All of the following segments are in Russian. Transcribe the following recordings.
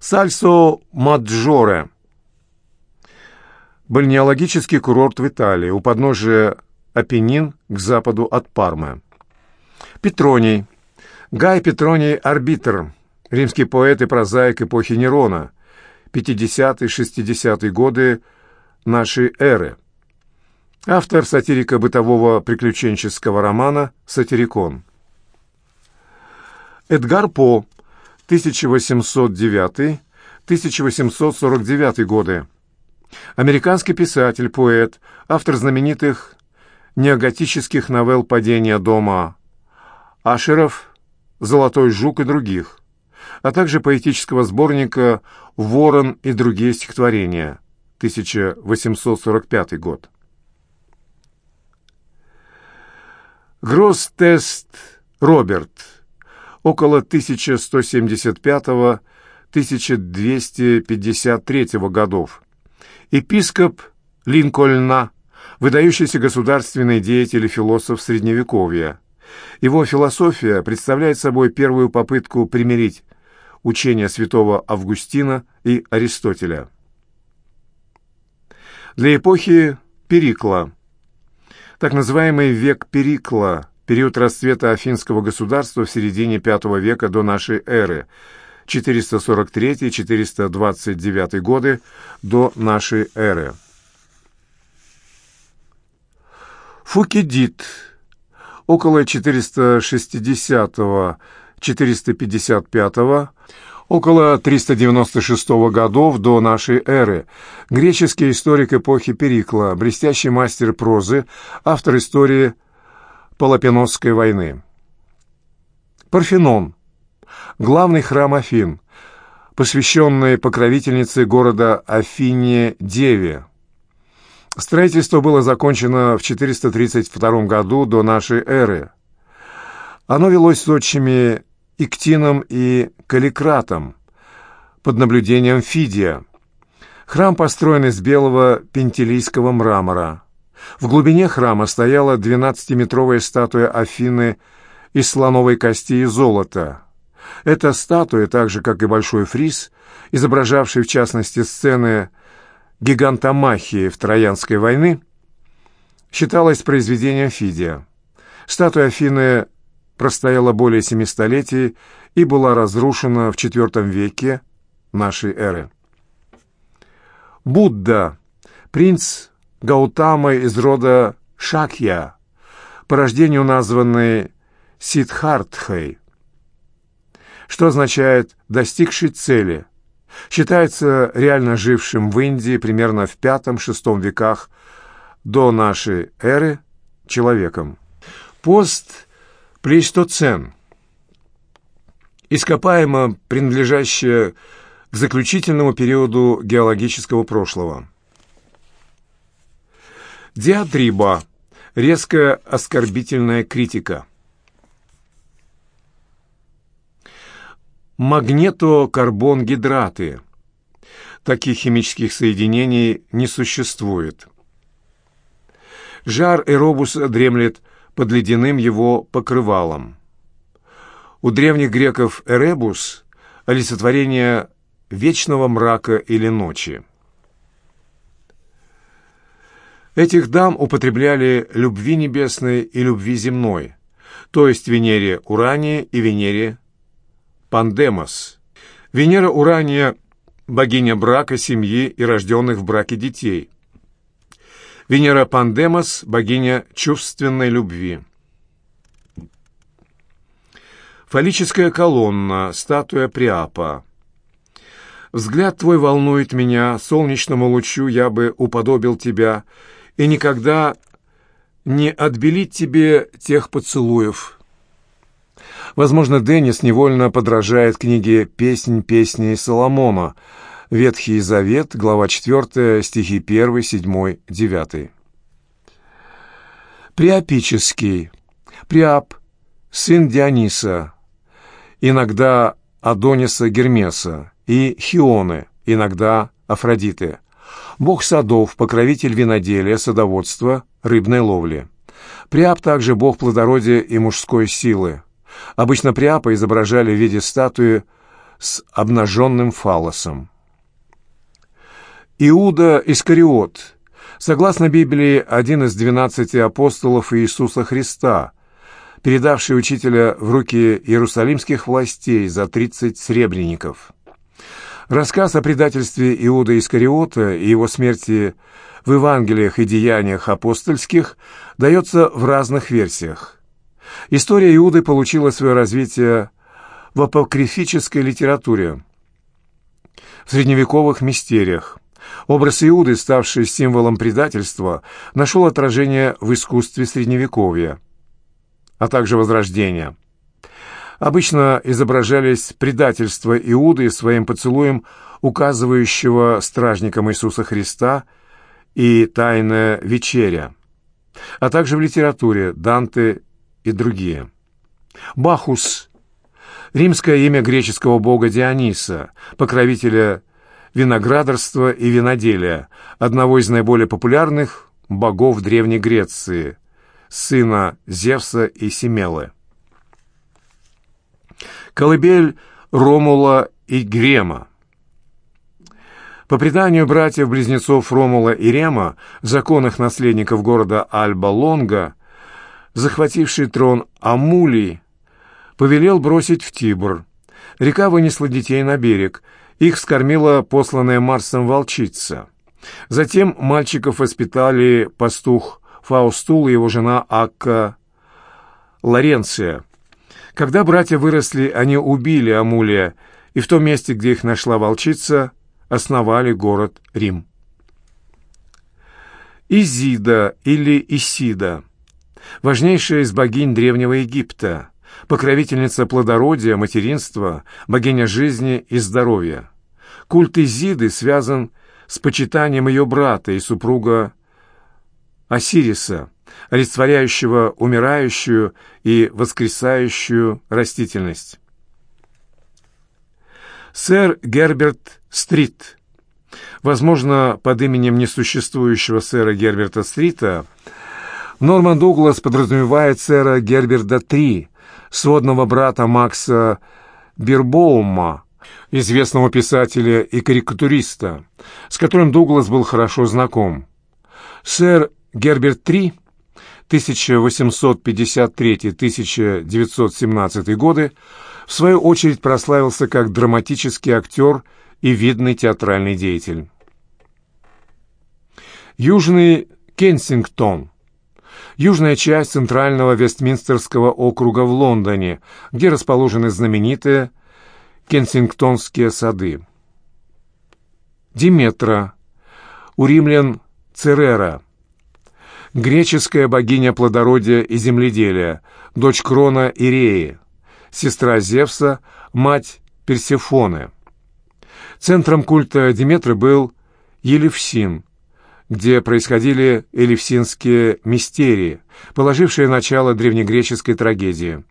Сальсо Маджоре. Бальнеологический курорт в Италии, у подножия Апеннин к западу от Пармы. Петроний. Гай Петроний Арбитр. Римский поэт и прозаик эпохи Нерона. 50-60-е годы нашей эры. Автор сатирико-бытового приключенческого романа «Сатирикон». Эдгар По, 1809-1849 годы. Американский писатель, поэт, автор знаменитых неоготических новелл «Падение дома», Ашеров, «Золотой жук» и других, а также поэтического сборника «Ворон и другие стихотворения», 1845 год. Гросс-тест Роберт, около 1175-1253 годов. Епископ Линкольна, выдающийся государственный деятель и философ Средневековья. Его философия представляет собой первую попытку примирить учения святого Августина и Аристотеля. Для эпохи Перикла. Так называемый век Перикла, период расцвета афинского государства в середине V века до нашей эры, 443-429 годы до нашей эры. Фукидид, около 460-455 около 396 годов до нашей эры, греческий историк эпохи Перикла, блестящий мастер прозы, автор истории Палопиносской войны. Парфенон, главный храм Афин, посвященный покровительнице города Афине Деве. Строительство было закончено в 432 году до нашей эры. Оно велось с отчими Иктином и Каликратом под наблюдением Фидия. Храм построен из белого пентелийского мрамора. В глубине храма стояла 12-метровая статуя Афины из слоновой кости и золота. Эта статуя, так же, как и большой фриз, изображавший в частности сцены гигантомахии в Троянской войны, считалась произведением Фидия. Статуя Афины простояла более семи столетий и была разрушена в IV веке нашей эры. Будда, принц Гаутама из рода Шакья, по рождению названный Сидхартхой, что означает «достигший цели», считается реально жившим в Индии примерно в V-VI веках до нашей эры человеком. Пост Плейстоцен. Ископаемо принадлежащее к заключительному периоду геологического прошлого. Диатриба. Резкая оскорбительная критика. Магнетокарбон-гидраты. Таких химических соединений не существует. Жар эробуса дремлет под ледяным его покрывалом. У древних греков Эребус – олицетворение вечного мрака или ночи. Этих дам употребляли любви небесной и любви земной, то есть Венере Урания и Венере Пандемос. Венера Урания – богиня брака, семьи и рожденных в браке детей – Венера Пандемос – богиня чувственной любви. Фаллическая колонна, статуя Приапа. Взгляд твой волнует меня, солнечному лучу я бы уподобил тебя, и никогда не отбелить тебе тех поцелуев. Возможно, Деннис невольно подражает книге «Песнь песней Соломона», Ветхий Завет, глава 4, стихи 1, 7, 9. Приапический. Приап, сын Диониса, иногда Адониса Гермеса, и Хионы, иногда Афродиты. Бог садов, покровитель виноделия, садоводства, рыбной ловли. Приап также бог плодородия и мужской силы. Обычно Приапа изображали в виде статуи с обнаженным фалосом. Иуда Искариот, согласно Библии, один из двенадцати апостолов Иисуса Христа, передавший учителя в руки иерусалимских властей за тридцать сребреников. Рассказ о предательстве Иуда Искариота и его смерти в Евангелиях и Деяниях апостольских дается в разных версиях. История Иуды получила свое развитие в апокрифической литературе, в средневековых мистериях. Образ Иуды, ставший символом предательства, нашел отражение в искусстве Средневековья, а также Возрождения. Обычно изображались предательство Иуды своим поцелуем указывающего стражникам Иисуса Христа и тайная вечеря, а также в литературе Данте и другие. Бахус – римское имя греческого бога Диониса, покровителя виноградарства и виноделия, одного из наиболее популярных богов Древней Греции, сына Зевса и Семелы. Колыбель Ромула и Грема. По преданию братьев-близнецов Ромула и Рема, законных наследников города Альба-Лонга, захвативший трон Амулий, повелел бросить в Тибр. Река вынесла детей на берег, их скормила посланная Марсом волчица. Затем мальчиков воспитали пастух Фаустул и его жена Акка Лоренция. Когда братья выросли, они убили Амулия, и в том месте, где их нашла волчица, основали город Рим. Изида или Исида – важнейшая из богинь Древнего Египта, покровительница плодородия, материнства, богиня жизни и здоровья. Культ Изиды связан с почитанием ее брата и супруга Осириса, олицетворяющего умирающую и воскресающую растительность. Сэр Герберт Стрит, возможно, под именем несуществующего сэра Герберта Стрита, Норман Дуглас подразумевает сэра Герберта III, сводного брата Макса Бирбоума, известного писателя и карикатуриста, с которым Дуглас был хорошо знаком. Сэр Герберт III 1853-1917 годы в свою очередь прославился как драматический актер и видный театральный деятель. Южный Кенсингтон – южная часть центрального Вестминстерского округа в Лондоне, где расположены знаменитые Кенсингтонские сады. Диметра, у римлян Церера, греческая богиня плодородия и земледелия, дочь Крона и Реи, сестра Зевса, мать Персефоны. Центром культа Диметры был Елевсин, где происходили элевсинские мистерии, положившие начало древнегреческой трагедии.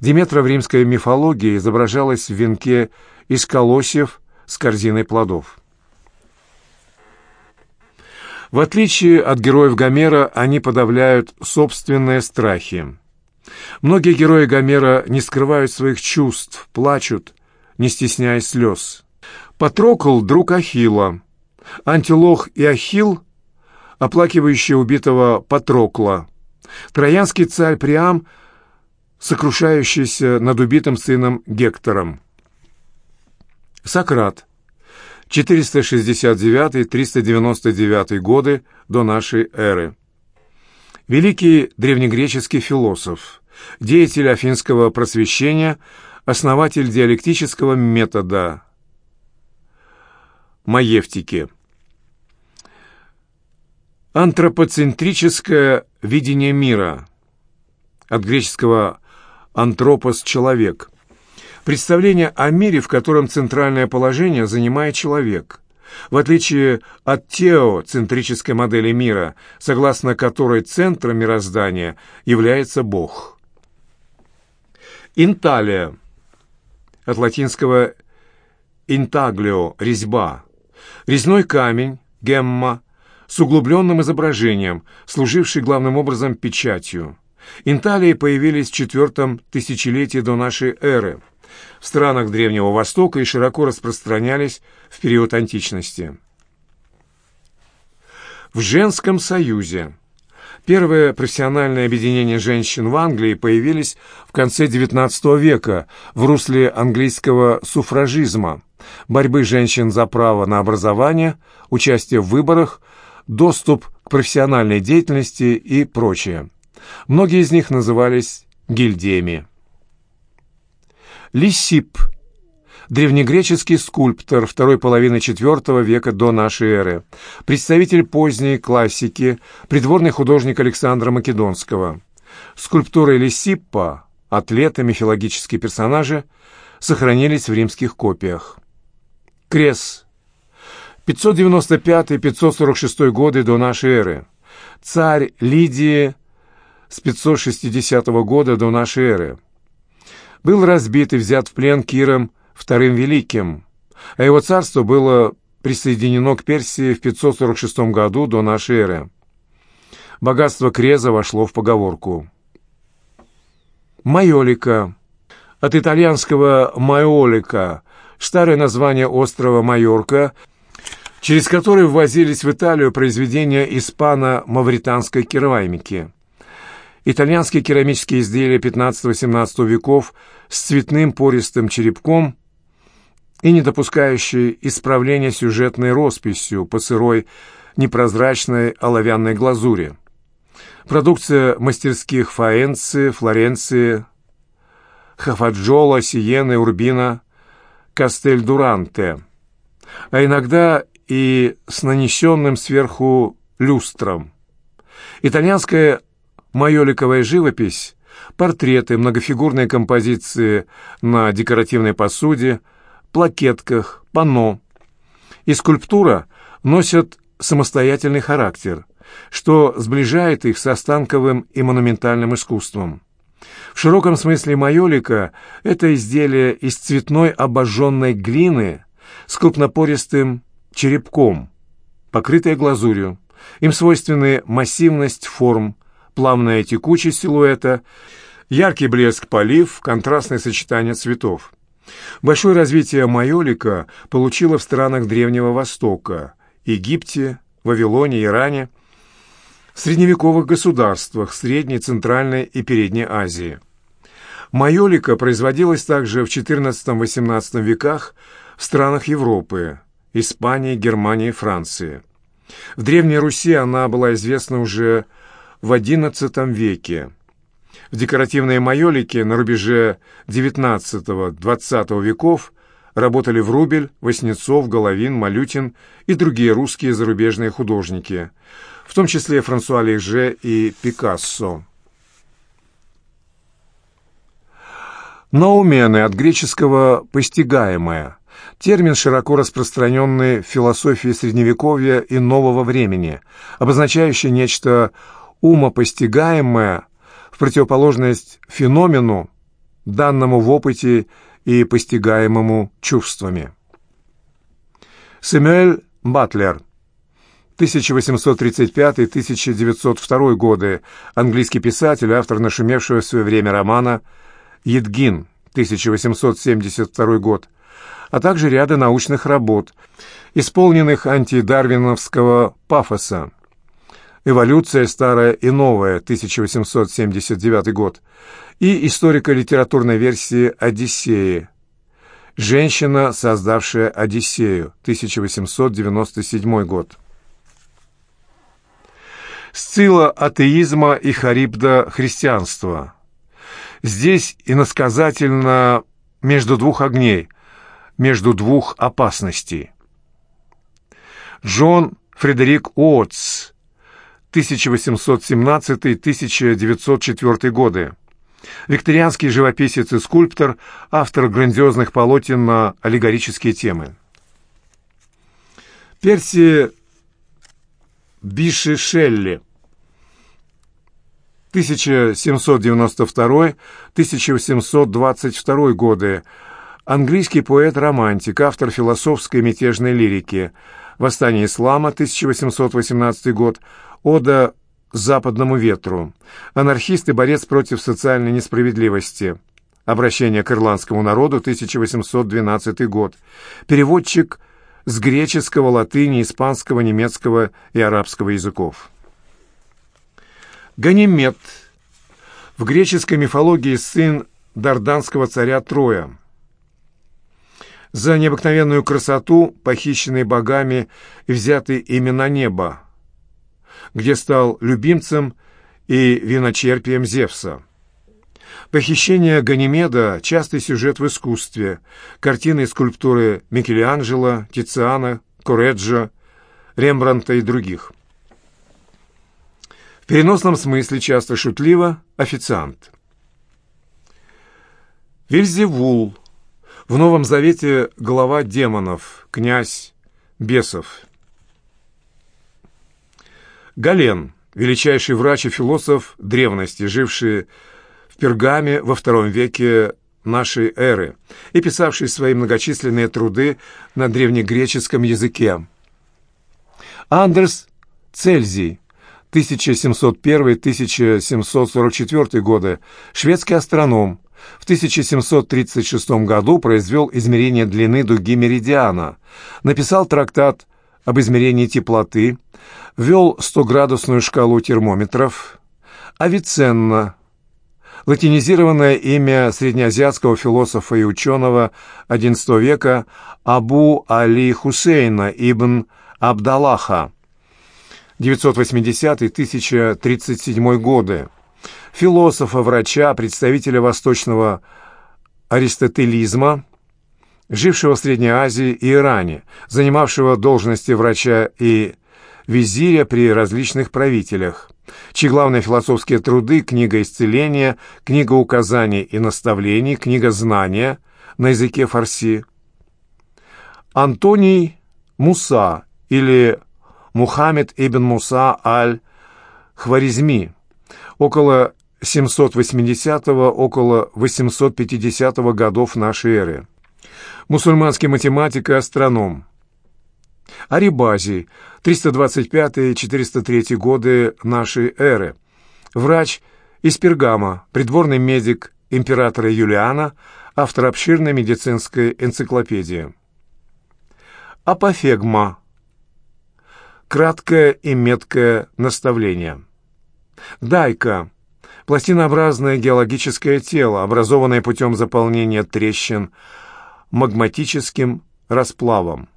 Диметра в римской мифологии изображалась в венке из колосьев с корзиной плодов. В отличие от героев Гомера, они подавляют собственные страхи. Многие герои Гомера не скрывают своих чувств, плачут, не стесняясь слез. Патрокл — друг Ахилла. Антилох и Ахилл — оплакивающие убитого Патрокла. Троянский царь Приам — сокрушающийся над убитым сыном Гектором. Сократ. 469-399 годы до нашей эры. Великий древнегреческий философ, деятель афинского просвещения, основатель диалектического метода маевтики. Антропоцентрическое видение мира, от греческого «антропос» — «человек». Представление о мире, в котором центральное положение занимает человек – в отличие от теоцентрической модели мира, согласно которой центром мироздания является Бог. Инталия, от латинского «интаглио» – резьба, резной камень, гемма, с углубленным изображением, служивший главным образом печатью. Инталии появились в четвертом тысячелетии до нашей эры – в странах Древнего Востока и широко распространялись в период античности. В женском союзе Первые профессиональные объединения женщин в Англии появились в конце XIX века в русле английского суфражизма, борьбы женщин за право на образование, участие в выборах, доступ к профессиональной деятельности и прочее. Многие из них назывались гильдиями. Лисип – древнегреческий скульптор второй половины IV века до нашей эры, представитель поздней классики, придворный художник Александра Македонского. Скульптуры Лисиппа, атлеты, мифологические персонажи, сохранились в римских копиях. Крес. 595-546 годы до нашей эры. Царь Лидии с 560 года до нашей эры. Был разбит и взят в плен Киром Вторым Великим, а его царство было присоединено к Персии в 546 году до нашей эры. Богатство Креза вошло в поговорку. Майолика. От итальянского «майолика» старое название острова Майорка, через который ввозились в Италию произведения испано-мавританской керамики. Итальянские керамические изделия 15-18 веков с цветным пористым черепком – и не допускающий исправления сюжетной росписью по сырой непрозрачной оловянной глазури. Продукция мастерских Фаэнции, Флоренции, Хафаджола, Сиены, Урбина, Кастель-Дуранте, а иногда и с нанесенным сверху люстром. Итальянская майоликовая живопись, портреты, многофигурные композиции на декоративной посуде – плакетках, панно. И скульптура носят самостоятельный характер, что сближает их с останковым и монументальным искусством. В широком смысле майолика – это изделие из цветной обожженной глины с крупнопористым черепком, покрытое глазурью. Им свойственны массивность форм, плавная текучесть силуэта, яркий блеск полив, контрастное сочетание цветов. Большое развитие майолика получило в странах Древнего Востока, Египте, Вавилоне, Иране, средневековых государствах Средней, Центральной и Передней Азии. Майолика производилась также в XIV-XVIII веках в странах Европы, Испании, Германии, Франции. В Древней Руси она была известна уже в XI веке. В декоративной майолике на рубеже XIX-XX веков работали Врубель, Васнецов, Головин, Малютин и другие русские зарубежные художники, в том числе Франсуа Леже и Пикассо. Наумены от греческого «постигаемое» – термин, широко распространенный в философии Средневековья и нового времени, обозначающий нечто умопостигаемое – в противоположность феномену, данному в опыте и постигаемому чувствами. Сэмюэль Батлер, 1835-1902 годы, английский писатель, автор нашумевшего в свое время романа «Едгин», 1872 год, а также ряда научных работ, исполненных антидарвиновского пафоса. «Эволюция старая и новая», 1879 год, и историко-литературной версии «Одиссеи». «Женщина, создавшая Одиссею», 1897 год. Сцилла атеизма и Харибда христианства. Здесь иносказательно между двух огней, между двух опасностей. Джон Фредерик Уотс 1817-1904 годы. Викторианский живописец и скульптор, автор грандиозных полотен на аллегорические темы. Перси Биши Шелли 1792-1822 годы. Английский поэт-романтик, автор философской мятежной лирики. Восстание ислама, 1818 год. Ода западному ветру. Анархист и борец против социальной несправедливости. Обращение к ирландскому народу, 1812 год. Переводчик с греческого, латыни, испанского, немецкого и арабского языков. Ганимед. В греческой мифологии сын дарданского царя Троя. За необыкновенную красоту, похищенный богами взятый именно небо, где стал любимцем и виночерпием Зевса. Похищение Ганимеда – частый сюжет в искусстве, картины и скульптуры Микеланджело, Тициана, Кореджо, Рембранта и других. В переносном смысле часто шутливо «официант». Вильзевул. В Новом Завете глава демонов, князь бесов. Гален, величайший врач и философ древности, живший в Пергаме во втором веке нашей эры и писавший свои многочисленные труды на древнегреческом языке. Андерс Цельзий, 1701-1744 годы, шведский астроном, в 1736 году произвел измерение длины дуги меридиана, написал трактат об измерении теплоты, ввел 100-градусную шкалу термометров. Авиценна, латинизированное имя среднеазиатского философа и ученого XI века Абу Али Хусейна ибн Абдаллаха, 980-1037 годы, философа, врача, представителя восточного аристотелизма, жившего в Средней Азии и Иране, занимавшего должности врача и визиря при различных правителях, чьи главные философские труды «Книга исцеления», «Книга указаний и наставлений», «Книга знания» на языке фарси. Антоний Муса или Мухаммед ибн Муса аль-Хваризми, около 780-го, около 850 годов нашей эры. Мусульманский математик и астроном. Арибази, 325-403 годы нашей эры. Врач из Пергама, придворный медик императора Юлиана, автор обширной медицинской энциклопедии. Апофегма. Краткое и меткое наставление. Дайка. Пластинообразное геологическое тело, образованное путем заполнения трещин магматическим расплавом.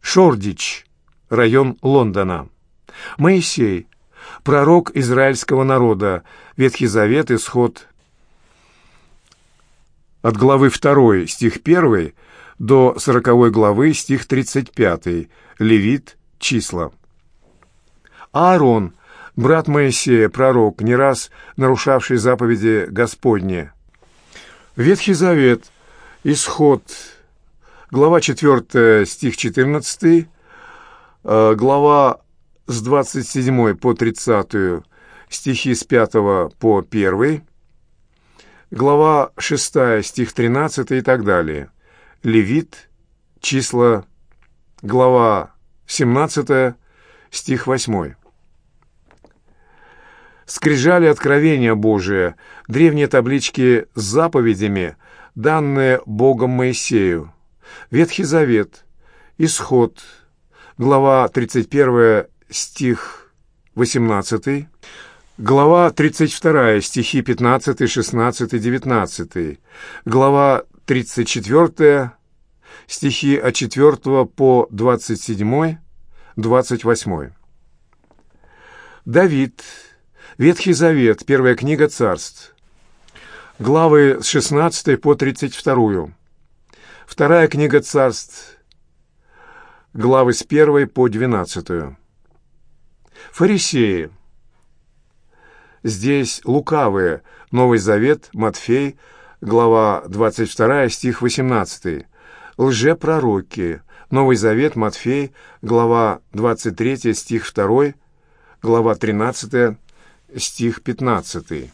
Шордич, район Лондона. Моисей, пророк израильского народа, Ветхий Завет, Исход от главы 2, стих 1 до 40 главы, стих 35, Левит, числа. Аарон, брат Моисея, пророк, не раз нарушавший заповеди Господни. Ветхий Завет, Исход, глава 4, стих 14, э, глава с 27 по 30, стихи с 5 по 1, глава 6, стих 13 и так далее. Левит, числа, глава 17, стих 8. Скрижали откровения Божие, древние таблички с заповедями, данные Богом Моисею. Ветхий Завет, Исход, глава 31, стих 18, глава 32, стихи 15, 16, 19, глава 34, стихи от 4 по 27, 28. Давид, Ветхий Завет, первая книга царств, главы с 16 по 32. Вторая книга царств, главы с 1 по 12. Фарисеи. Здесь лукавые. Новый Завет, Матфей, глава 22, стих 18. Лжепророки. Новый Завет, Матфей, глава 23, стих 2, глава 13, стих 15.